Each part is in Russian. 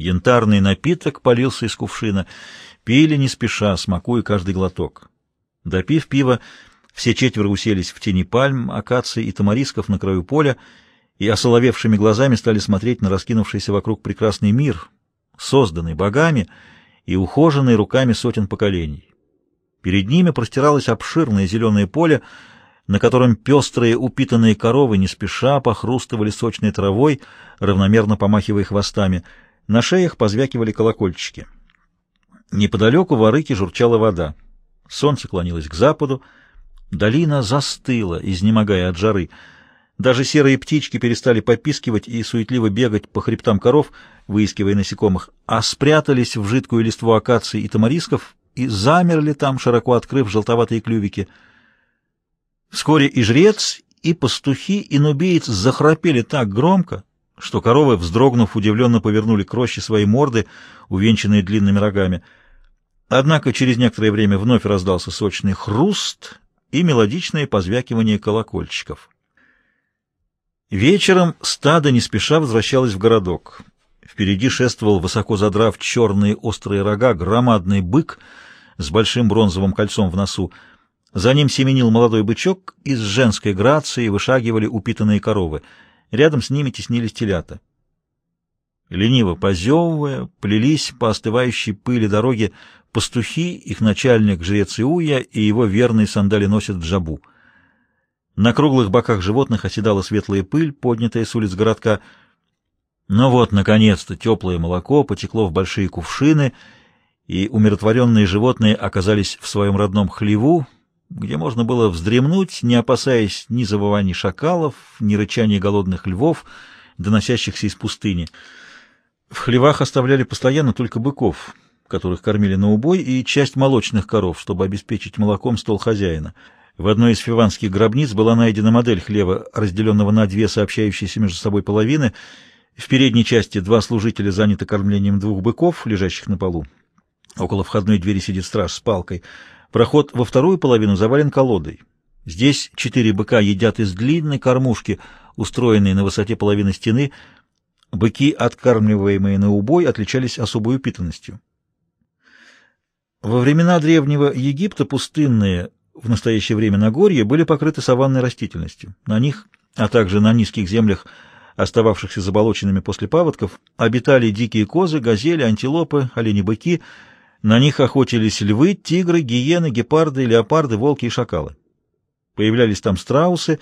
Янтарный напиток полился из кувшина. Пили не спеша, смакуя каждый глоток. Допив пива, все четверо уселись в тени пальм, акаций и тамарисков на краю поля и осоловевшими глазами стали смотреть на раскинувшийся вокруг прекрасный мир, созданный богами и ухоженный руками сотен поколений. Перед ними простиралось обширное зеленое поле, на котором пестрые упитанные коровы не спеша похрустывали сочной травой, равномерно помахивая хвостами. На шеях позвякивали колокольчики. Неподалеку в арыке журчала вода. Солнце клонилось к западу, долина застыла, изнемогая от жары. Даже серые птички перестали попискивать и суетливо бегать по хребтам коров, выискивая насекомых, а спрятались в жидкую листву акаций и тамарисков и замерли там, широко открыв желтоватые клювики — Вскоре и жрец, и пастухи, и нубеец захрапели так громко, что коровы, вздрогнув, удивленно повернули к роще свои морды, увенчанные длинными рогами. Однако через некоторое время вновь раздался сочный хруст и мелодичное позвякивание колокольчиков. Вечером стадо не спеша возвращалось в городок. Впереди шествовал, высоко задрав черные острые рога, громадный бык с большим бронзовым кольцом в носу — за ним семенил молодой бычок, и с женской грацией вышагивали упитанные коровы. Рядом с ними теснились телята. Лениво позевывая, плелись по остывающей пыли дороги пастухи, их начальник, жрец Иуя, и его верный сандали носят джабу. На круглых боках животных оседала светлая пыль, поднятая с улиц городка. Но вот, наконец-то, теплое молоко потекло в большие кувшины, и умиротворенные животные оказались в своем родном хлеву, где можно было вздремнуть, не опасаясь ни завываний шакалов, ни рычания голодных львов, доносящихся из пустыни. В хлевах оставляли постоянно только быков, которых кормили на убой, и часть молочных коров, чтобы обеспечить молоком стол хозяина. В одной из фиванских гробниц была найдена модель хлева, разделенного на две сообщающиеся между собой половины. В передней части два служителя заняты кормлением двух быков, лежащих на полу. Около входной двери сидит страж с палкой — Проход во вторую половину завален колодой. Здесь четыре быка едят из длинной кормушки, устроенной на высоте половины стены. Быки, откармливаемые на убой, отличались особой упитанностью. Во времена древнего Египта пустынные, в настоящее время Нагорье, были покрыты саванной растительностью. На них, а также на низких землях, остававшихся заболоченными после паводков, обитали дикие козы, газели, антилопы, олени-быки — на них охотились львы, тигры, гиены, гепарды, леопарды, волки и шакалы. Появлялись там страусы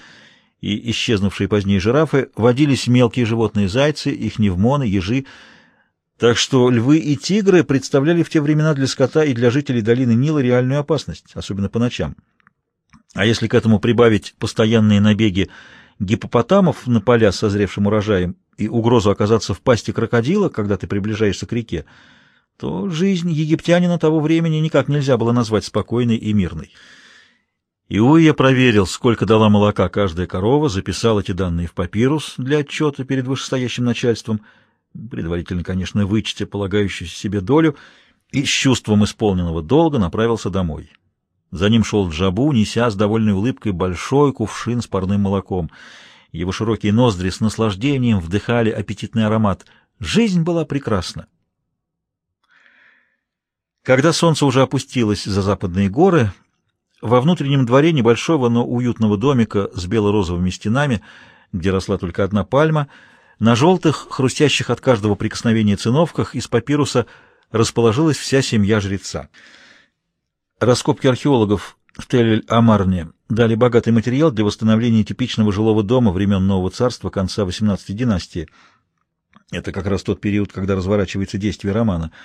и исчезнувшие позднее жирафы, водились мелкие животные зайцы, их невмоны, ежи. Так что львы и тигры представляли в те времена для скота и для жителей долины Нила реальную опасность, особенно по ночам. А если к этому прибавить постоянные набеги гипопотамов на поля с созревшим урожаем и угрозу оказаться в пасти крокодила, когда ты приближаешься к реке, то жизнь египтянина того времени никак нельзя было назвать спокойной и мирной. Иуя проверил, сколько дала молока каждая корова, записал эти данные в папирус для отчета перед вышестоящим начальством, предварительно, конечно, вычтя полагающуюся себе долю, и с чувством исполненного долга направился домой. За ним шел Джабу, неся с довольной улыбкой большой кувшин с парным молоком. Его широкие ноздри с наслаждением вдыхали аппетитный аромат. Жизнь была прекрасна. Когда солнце уже опустилось за западные горы, во внутреннем дворе небольшого, но уютного домика с бело-розовыми стенами, где росла только одна пальма, на желтых, хрустящих от каждого прикосновения циновках из папируса расположилась вся семья жреца. Раскопки археологов в Тель-Амарне дали богатый материал для восстановления типичного жилого дома времен Нового Царства конца XVIII династии. Это как раз тот период, когда разворачивается действие романа —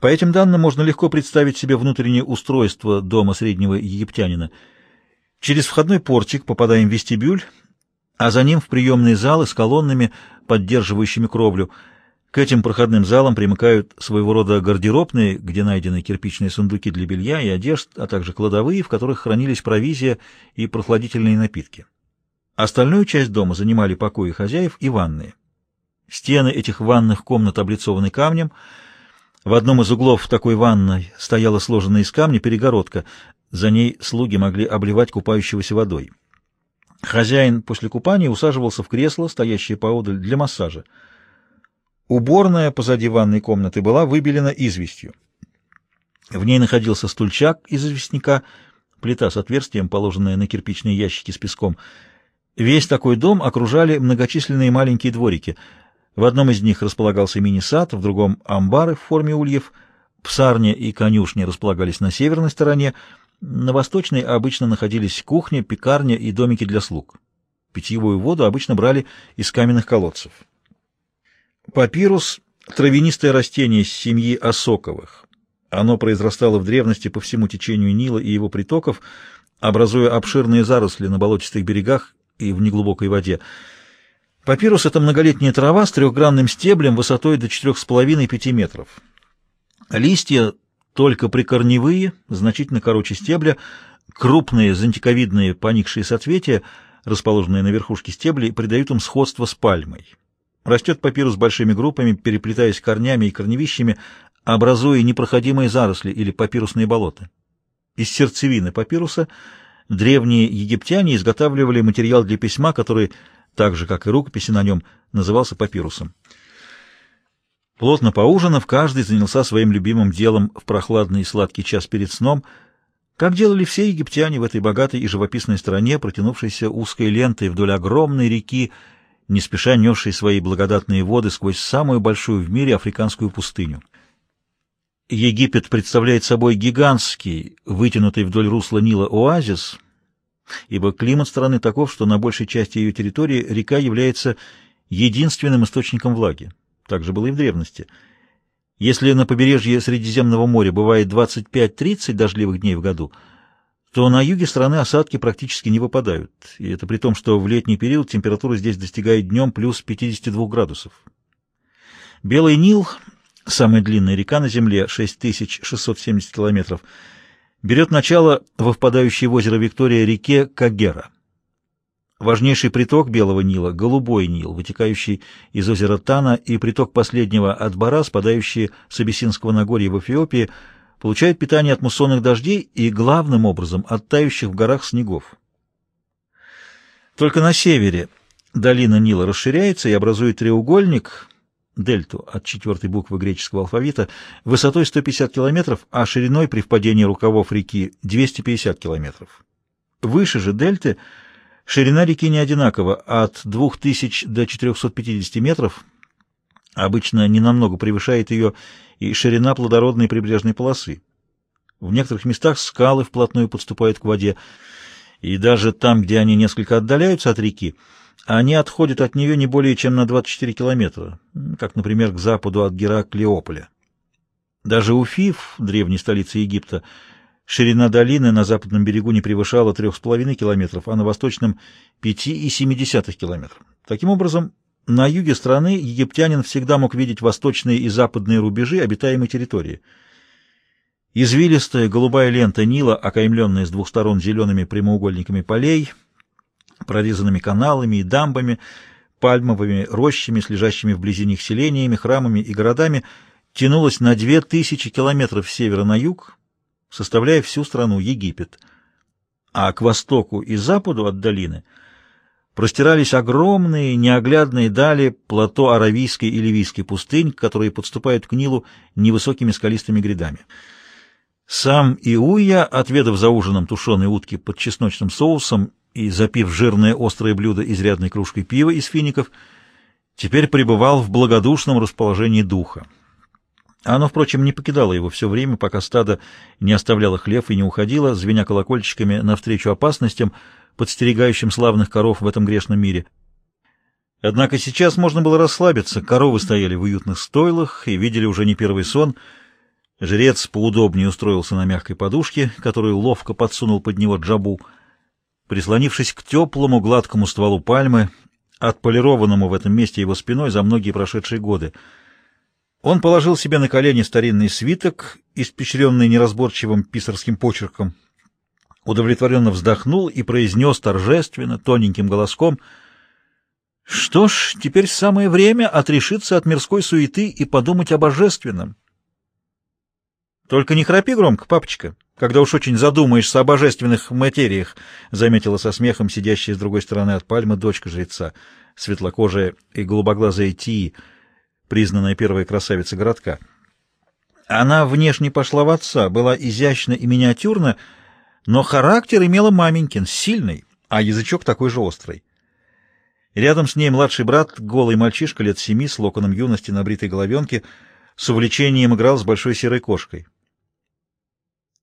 по этим данным можно легко представить себе внутреннее устройство дома среднего египтянина. Через входной портик попадаем в вестибюль, а за ним в приемные залы с колоннами, поддерживающими кровлю. К этим проходным залам примыкают своего рода гардеробные, где найдены кирпичные сундуки для белья и одежд, а также кладовые, в которых хранились провизия и прохладительные напитки. Остальную часть дома занимали покои хозяев и ванные. Стены этих ванных комнат облицованы камнем — в одном из углов такой ванной стояла сложенная из камня перегородка. За ней слуги могли обливать купающегося водой. Хозяин после купания усаживался в кресло, стоящее поодаль, для массажа. Уборная позади ванной комнаты была выбелена известью. В ней находился стульчак из известняка, плита с отверстием, положенная на кирпичные ящики с песком. Весь такой дом окружали многочисленные маленькие дворики. В одном из них располагался мини-сад, в другом — амбары в форме ульев. Псарня и конюшни располагались на северной стороне, на восточной обычно находились кухня, пекарня и домики для слуг. Питьевую воду обычно брали из каменных колодцев. Папирус — травянистое растение семьи осоковых. Оно произрастало в древности по всему течению Нила и его притоков, образуя обширные заросли на болотистых берегах и в неглубокой воде. Папирус — это многолетняя трава с трехгранным стеблем высотой до 4,5-5 метров. Листья только прикорневые, значительно короче стебля, крупные зонтиковидные поникшие соцветия, расположенные на верхушке стеблей, придают им сходство с пальмой. Растет папирус большими группами, переплетаясь корнями и корневищами, образуя непроходимые заросли или папирусные болота. Из сердцевины папируса древние египтяне изготавливали материал для письма, который, так же как и рукописи на нем, назывался папирусом. Плотно поужинав, каждый занялся своим любимым делом в прохладный и сладкий час перед сном, как делали все египтяне в этой богатой и живописной стране, протянувшейся узкой лентой вдоль огромной реки, не спеша несшей свои благодатные воды сквозь самую большую в мире африканскую пустыню. Египет представляет собой гигантский, вытянутый вдоль русла Нила оазис, ибо климат страны таков, что на большей части ее территории река является единственным источником влаги. Так же было и в древности. Если на побережье Средиземного моря бывает 25-30 дождливых дней в году – то на юге страны осадки практически не выпадают, и это при том, что в летний период температура здесь достигает днем плюс 52 градусов. Белый Нил, самая длинная река на Земле, 6670 километров, берет начало во впадающей в озеро Виктория реке Кагера. Важнейший приток Белого Нила – Голубой Нил, вытекающий из озера Тана, и приток последнего от Бара, спадающий с Абиссинского Нагорья в Эфиопии – получает питание от муссонных дождей и, главным образом, от тающих в горах снегов. Только на севере долина Нила расширяется и образует треугольник, дельту от четвертой буквы греческого алфавита, высотой 150 километров, а шириной при впадении рукавов реки 250 километров. Выше же дельты ширина реки не одинакова, от 2000 до 450 метров, обычно ненамного превышает ее и ширина плодородной прибрежной полосы. В некоторых местах скалы вплотную подступают к воде, и даже там, где они несколько отдаляются от реки, они отходят от нее не более чем на 24 километра, как, например, к западу от Гераклеополя. Даже у Фиф, древней столицы Египта, ширина долины на западном берегу не превышала 3,5 километров, а на восточном — 5,7 километров. Таким образом, на юге страны египтянин всегда мог видеть восточные и западные рубежи обитаемой территории. Извилистая голубая лента Нила, окаймленная с двух сторон зелеными прямоугольниками полей, прорезанными каналами и дамбами, пальмовыми рощами с лежащими вблизи них селениями, храмами и городами, тянулась на две тысячи километров с севера на юг, составляя всю страну Египет. А к востоку и западу от долины — простирались огромные, неоглядные дали плато Аравийской и Ливийской пустынь, которые подступают к Нилу невысокими скалистыми грядами. Сам Иуя, отведав за ужином тушеной утки под чесночным соусом и запив жирное острое блюдо изрядной кружкой пива из фиников, теперь пребывал в благодушном расположении духа. Оно, впрочем, не покидало его все время, пока стадо не оставляло хлев и не уходило, звеня колокольчиками навстречу опасностям, подстерегающим славных коров в этом грешном мире. Однако сейчас можно было расслабиться, коровы стояли в уютных стойлах и видели уже не первый сон. Жрец поудобнее устроился на мягкой подушке, которую ловко подсунул под него джабу. Прислонившись к теплому гладкому стволу пальмы, отполированному в этом месте его спиной за многие прошедшие годы, он положил себе на колени старинный свиток, испещренный неразборчивым писарским почерком, удовлетворенно вздохнул и произнес торжественно, тоненьким голоском, «Что ж, теперь самое время отрешиться от мирской суеты и подумать о божественном». «Только не храпи громко, папочка, когда уж очень задумаешься о божественных материях», заметила со смехом сидящая с другой стороны от пальмы дочка жреца, светлокожая и голубоглазая Тии, признанная первая красавица городка. Она внешне пошла в отца, была изящна и миниатюрна, но характер имела маменькин, сильный, а язычок такой же острый. Рядом с ней младший брат, голый мальчишка лет семи, с локоном юности на бритой головенке, с увлечением играл с большой серой кошкой.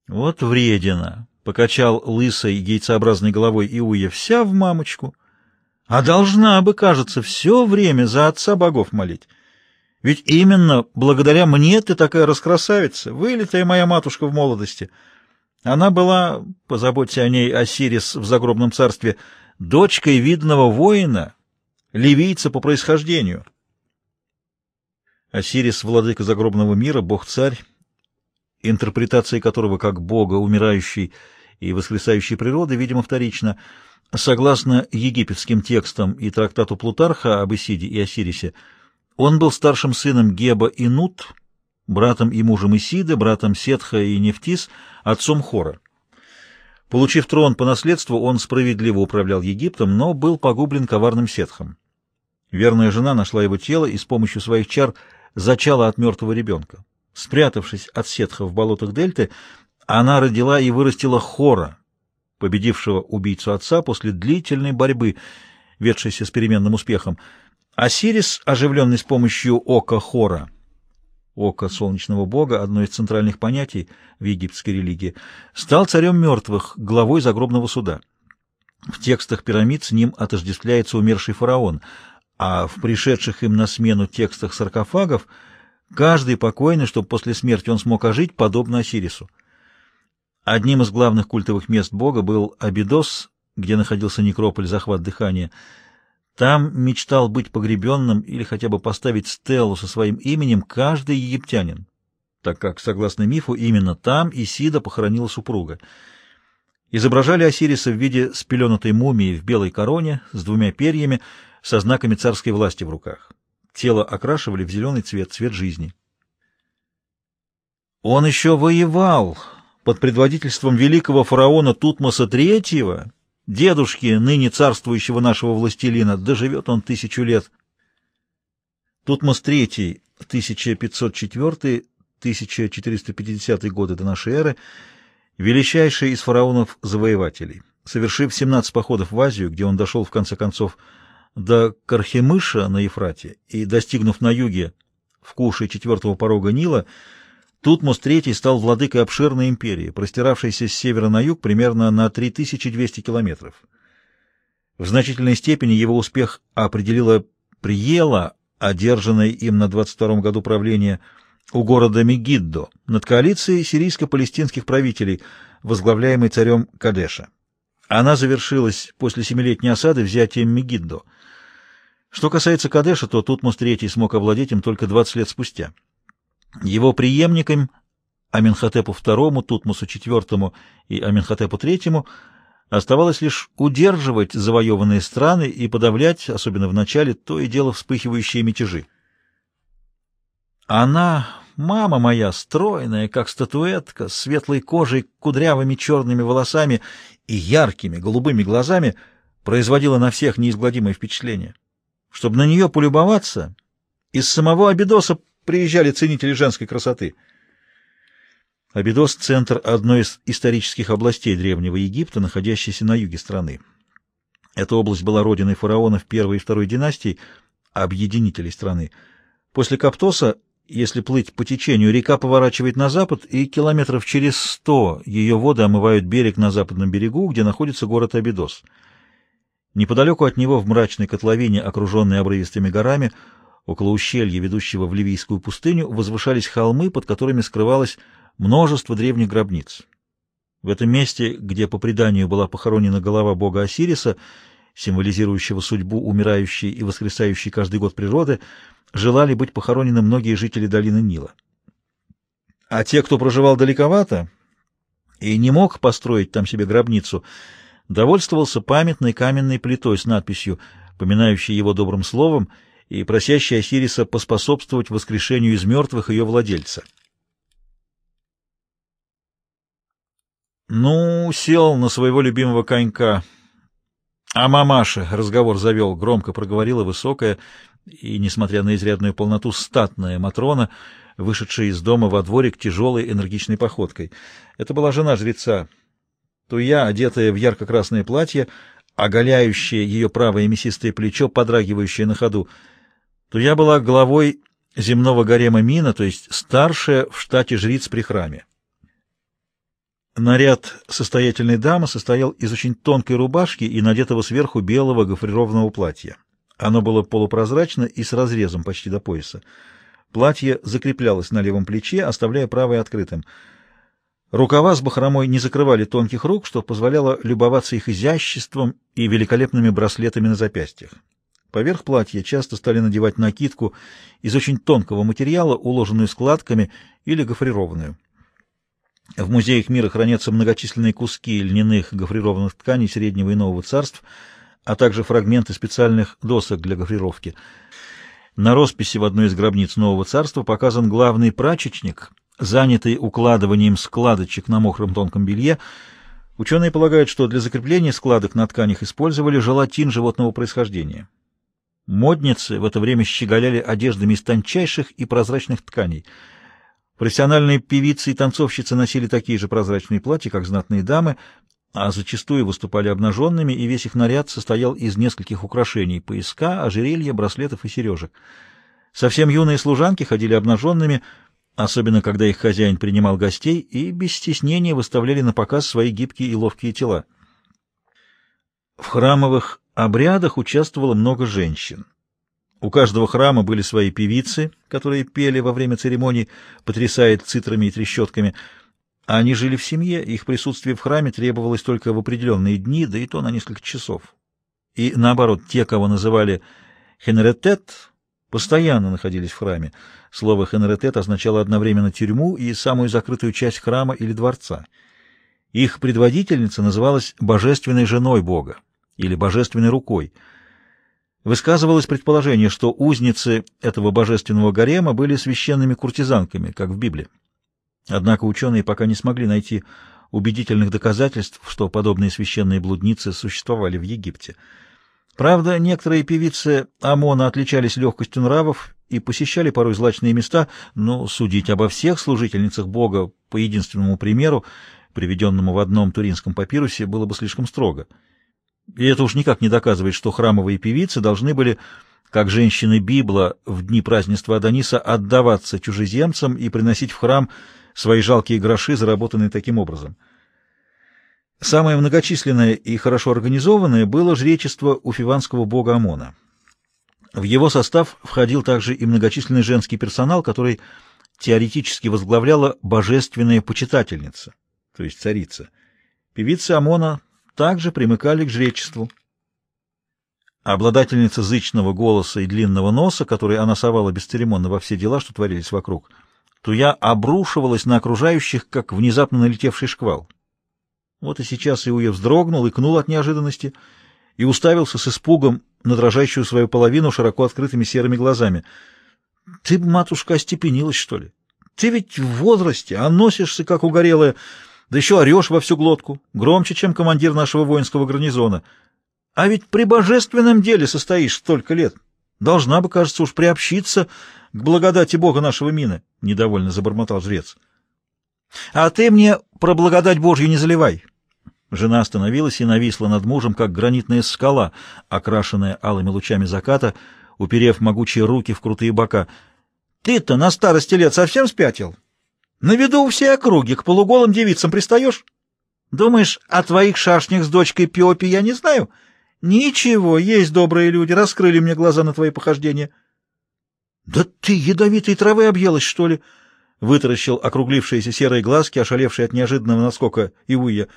Вот вредина! — покачал лысой яйцеобразной головой Иуя, — вся в мамочку. А должна бы, кажется, все время за отца богов молить. Ведь именно благодаря мне ты такая раскрасавица, вылитая моя матушка в молодости. Она была, позаботься о ней Осирис в загробном царстве, дочкой видного воина, ливийца по происхождению. Осирис — владыка загробного мира, бог-царь, интерпретация которого как бога умирающей и воскресающей природы, видимо, вторична. Согласно египетским текстам и трактату Плутарха об Исиде и Осирисе, он был старшим сыном Геба и Нут, братом и мужем Исиды, братом Сетха и Нефтис, отцом Хора. Получив трон по наследству, он справедливо управлял Египтом, но был погублен коварным Сетхом. Верная жена нашла его тело и с помощью своих чар зачала от мертвого ребенка. Спрятавшись от Сетха в болотах Дельты, она родила и вырастила Хора, победившего убийцу отца после длительной борьбы, ведшейся с переменным успехом. Осирис, оживленный с помощью ока Хора, око солнечного бога, одно из центральных понятий в египетской религии, стал царем мертвых, главой загробного суда. В текстах пирамид с ним отождествляется умерший фараон, а в пришедших им на смену текстах саркофагов каждый покойный, чтобы после смерти он смог ожить, подобно Осирису. Одним из главных культовых мест бога был Абидос, где находился некрополь «Захват дыхания». Там мечтал быть погребенным или хотя бы поставить стелу со своим именем каждый египтянин, так как, согласно мифу, именно там Исида похоронила супруга. Изображали Осириса в виде спеленутой мумии в белой короне с двумя перьями, со знаками царской власти в руках. Тело окрашивали в зеленый цвет, цвет жизни. Он еще воевал под предводительством великого фараона Тутмоса III, дедушки ныне царствующего нашего властелина, доживет он тысячу лет. Тутмос III, 1504-1450 годы до нашей эры, величайший из фараонов-завоевателей, совершив 17 походов в Азию, где он дошел в конце концов до Кархемыша на Ефрате и, достигнув на юге в Куше четвертого порога Нила, Тутмос III стал владыкой обширной империи, простиравшейся с севера на юг примерно на 3200 километров. В значительной степени его успех определила Приела, одержанная им на 22 году правления у города Мегиддо, над коалицией сирийско-палестинских правителей, возглавляемой царем Кадеша. Она завершилась после семилетней осады взятием Мегиддо. Что касается Кадеша, то Тутмос III смог овладеть им только 20 лет спустя. Его преемникам Аминхотепу II, Тутмосу IV и Аминхотепу III оставалось лишь удерживать завоеванные страны и подавлять, особенно в начале, то и дело вспыхивающие мятежи. Она, мама моя, стройная, как статуэтка, с светлой кожей, кудрявыми черными волосами и яркими голубыми глазами, производила на всех неизгладимое впечатление. Чтобы на нее полюбоваться, из самого Абидоса приезжали ценители женской красоты. Абидос — центр одной из исторических областей Древнего Египта, находящейся на юге страны. Эта область была родиной фараонов первой и второй династий, объединителей страны. После Каптоса, если плыть по течению, река поворачивает на запад, и километров через сто ее воды омывают берег на западном берегу, где находится город Абидос. Неподалеку от него, в мрачной котловине, окруженной обрывистыми горами, Около ущелья, ведущего в Ливийскую пустыню, возвышались холмы, под которыми скрывалось множество древних гробниц. В этом месте, где по преданию была похоронена голова бога Осириса, символизирующего судьбу умирающей и воскресающей каждый год природы, желали быть похоронены многие жители долины Нила. А те, кто проживал далековато и не мог построить там себе гробницу, довольствовался памятной каменной плитой с надписью, поминающей его добрым словом, и просящий Осириса поспособствовать воскрешению из мертвых ее владельца. Ну, сел на своего любимого конька. А мамаша разговор завел, громко проговорила высокая, и, несмотря на изрядную полноту, статная Матрона, вышедшая из дома во дворик тяжелой энергичной походкой. Это была жена жреца, Туя, одетая в ярко-красное платье, оголяющее ее правое мясистое плечо, подрагивающее на ходу. Туя была главой земного гарема Мина, то есть старшая в штате жриц при храме. Наряд состоятельной дамы состоял из очень тонкой рубашки и надетого сверху белого гофрированного платья. Оно было полупрозрачно и с разрезом почти до пояса. Платье закреплялось на левом плече, оставляя правое открытым. Рукава с бахромой не закрывали тонких рук, что позволяло любоваться их изяществом и великолепными браслетами на запястьях. Поверх платья часто стали надевать накидку из очень тонкого материала, уложенную складками или гофрированную. В музеях мира хранятся многочисленные куски льняных гофрированных тканей Среднего и Нового царств, а также фрагменты специальных досок для гофрировки. На росписи в одной из гробниц Нового царства показан главный прачечник, занятый укладыванием складочек на мокром тонком белье. Ученые полагают, что для закрепления складок на тканях использовали желатин животного происхождения. Модницы в это время щеголяли одеждами из тончайших и прозрачных тканей — Профессиональные певицы и танцовщицы носили такие же прозрачные платья, как знатные дамы, а зачастую выступали обнаженными, и весь их наряд состоял из нескольких украшений — пояска, ожерелья, браслетов и сережек. Совсем юные служанки ходили обнаженными, особенно когда их хозяин принимал гостей, и без стеснения выставляли на показ свои гибкие и ловкие тела. В храмовых обрядах участвовало много женщин. У каждого храма были свои певицы, которые пели во время церемоний, потрясая цитрами и трещотками. Они жили в семье, их присутствие в храме требовалось только в определенные дни, да и то на несколько часов. И наоборот, те, кого называли «хенретет», постоянно находились в храме. Слово «хенретет» означало одновременно тюрьму и самую закрытую часть храма или дворца. Их предводительница называлась «божественной женой Бога» или «божественной рукой». Высказывалось предположение, что узницы этого божественного гарема были священными куртизанками, как в Библии. Однако ученые пока не смогли найти убедительных доказательств, что подобные священные блудницы существовали в Египте. Правда, некоторые певицы Амона отличались легкостью нравов и посещали порой злачные места, но судить обо всех служительницах Бога по единственному примеру, приведенному в одном туринском папирусе, было бы слишком строго. И это уж никак не доказывает, что храмовые певицы должны были, как женщины Библа в дни празднества Адониса, отдаваться чужеземцам и приносить в храм свои жалкие гроши, заработанные таким образом. Самое многочисленное и хорошо организованное было жречество у фиванского бога Амона. В его состав входил также и многочисленный женский персонал, который теоретически возглавляла божественная почитательница, то есть царица. Певицы Амона также примыкали к жречеству. Обладательница зычного голоса и длинного носа, который она совала бесцеремонно во все дела, что творились вокруг, Туя обрушивалась на окружающих, как внезапно налетевший шквал. Вот и сейчас Иуя вздрогнул, икнул от неожиданности и уставился с испугом на дрожащую свою половину широко открытыми серыми глазами. — Ты, матушка, остепенилась, что ли? Ты ведь в возрасте, а носишься, как угорелая... Да еще орешь во всю глотку, громче, чем командир нашего воинского гарнизона. А ведь при божественном деле состоишь столько лет. Должна бы, кажется, уж приобщиться к благодати Бога нашего мина, — недовольно забормотал жрец. — А ты мне про благодать Божью не заливай. Жена остановилась и нависла над мужем, как гранитная скала, окрашенная алыми лучами заката, уперев могучие руки в крутые бока. — Ты-то на старости лет совсем спятил? На виду у всей округи к полуголым девицам пристаешь? Думаешь, о твоих шашнях с дочкой Пиопи я не знаю? Ничего, есть добрые люди, раскрыли мне глаза на твои похождения. Да ты ядовитой травы объелась, что ли? Вытаращил округлившиеся серые глазки, ошалевшие от неожиданного наскока Иуя.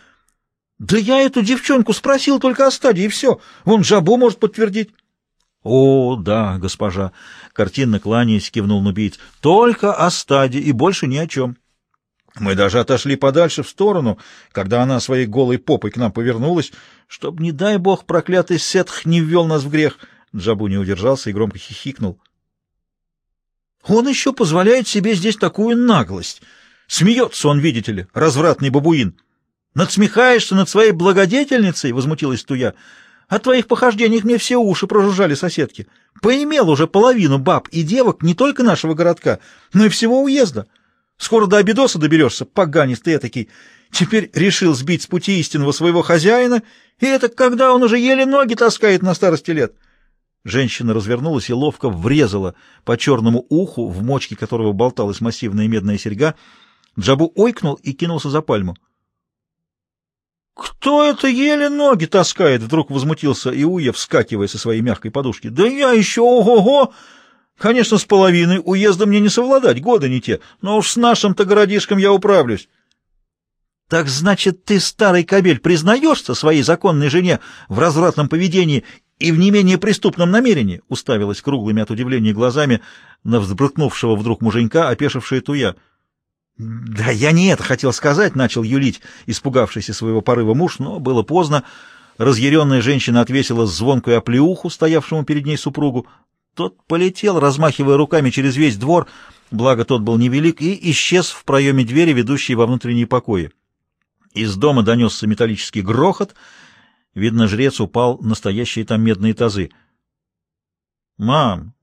Да я эту девчонку спросил только о стадии, и все. Вон жабу может подтвердить. — О, да, госпожа! — картинно кланяясь, кивнул нубиец. — Только о стаде и больше ни о чем. Мы даже отошли подальше в сторону, когда она своей голой попой к нам повернулась, чтобы, не дай бог, проклятый Сетх не ввел нас в грех. Джабу не удержался и громко хихикнул. — Он еще позволяет себе здесь такую наглость. Смеется он, видите ли, развратный бабуин. — Надсмехаешься над своей благодетельницей? — возмутилась Туя. — о твоих похождениях мне все уши прожужжали соседки. Поимел уже половину баб и девок не только нашего городка, но и всего уезда. Скоро до обидоса доберешься, поганец ты этакий. Теперь решил сбить с пути истинного своего хозяина, и это когда он уже еле ноги таскает на старости лет. Женщина развернулась и ловко врезала по черному уху, в мочке которого болталась массивная медная серьга. Джабу ойкнул и кинулся за пальму. «Кто это еле ноги таскает?» — вдруг возмутился Иуя, вскакивая со своей мягкой подушки. «Да я еще ого-го! Конечно, с половиной уезда мне не совладать, годы не те, но уж с нашим-то городишком я управлюсь». «Так значит, ты, старый кобель, признаешься своей законной жене в развратном поведении и в не менее преступном намерении?» — уставилась круглыми от удивления глазами на взбрыкнувшего вдруг муженька, опешившая Туя. «Да я не это хотел сказать», — начал юлить испугавшийся своего порыва муж, но было поздно. Разъяренная женщина отвесила звонкую оплеуху, стоявшему перед ней супругу. Тот полетел, размахивая руками через весь двор, благо тот был невелик, и исчез в проеме двери, ведущей во внутренние покои. Из дома донесся металлический грохот. Видно, жрец упал настоящие там медные тазы. «Мам,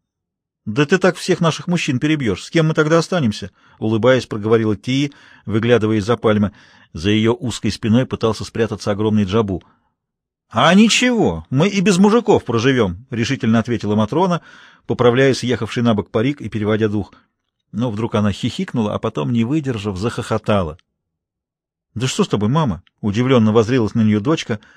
«Да ты так всех наших мужчин перебьешь. С кем мы тогда останемся?» Улыбаясь, проговорила Тии, выглядывая из-за пальмы. За ее узкой спиной пытался спрятаться огромный джабу. «А ничего, мы и без мужиков проживем», — решительно ответила Матрона, поправляя съехавший на бок парик и переводя дух. Но вдруг она хихикнула, а потом, не выдержав, захохотала. «Да что с тобой, мама?» — удивленно возрилась на нее дочка —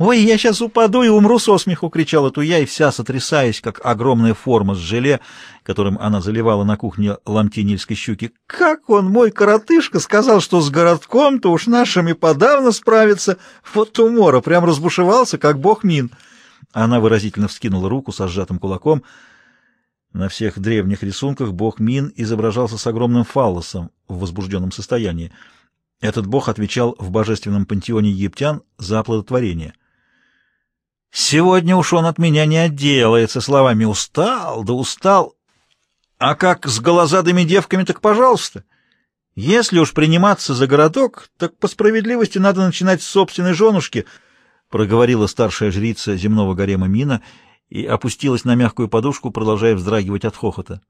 «Ой, я сейчас упаду и умру со смеху!» — кричала Туя, и вся сотрясаясь, как огромная форма с желе, которым она заливала на кухне ломти нильской щуки. «Как он, мой коротышка, сказал, что с городком-то уж нашими подавно справится! Вот умора, прям разбушевался, как бог Мин!» Она выразительно вскинула руку со сжатым кулаком. На всех древних рисунках бог Мин изображался с огромным фаллосом в возбужденном состоянии. Этот бог отвечал в божественном пантеоне египтян за оплодотворение. Сегодня уж он от меня не отделается словами «устал, да устал». А как с голозадыми девками, так пожалуйста. Если уж приниматься за городок, так по справедливости надо начинать с собственной женушки, проговорила старшая жрица земного гарема Мина и опустилась на мягкую подушку, продолжая вздрагивать от хохота.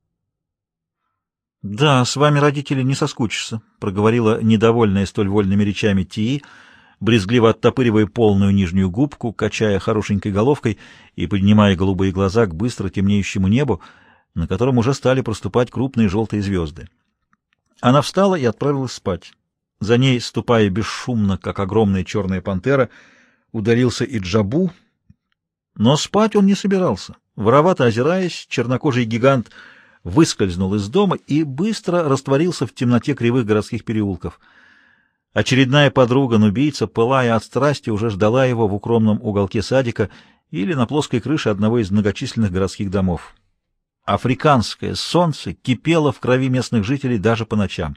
«Да, с вами, родители, не соскучишься», — проговорила недовольная столь вольными речами Тии, — брезгливо оттопыривая полную нижнюю губку, качая хорошенькой головкой и поднимая голубые глаза к быстро темнеющему небу, на котором уже стали проступать крупные желтые звезды. Она встала и отправилась спать. За ней, ступая бесшумно, как огромная черная пантера, ударился и Джабу, но спать он не собирался. Воровато озираясь, чернокожий гигант выскользнул из дома и быстро растворился в темноте кривых городских переулков — Очередная подруга-нубийца, пылая от страсти, уже ждала его в укромном уголке садика или на плоской крыше одного из многочисленных городских домов. Африканское солнце кипело в крови местных жителей даже по ночам.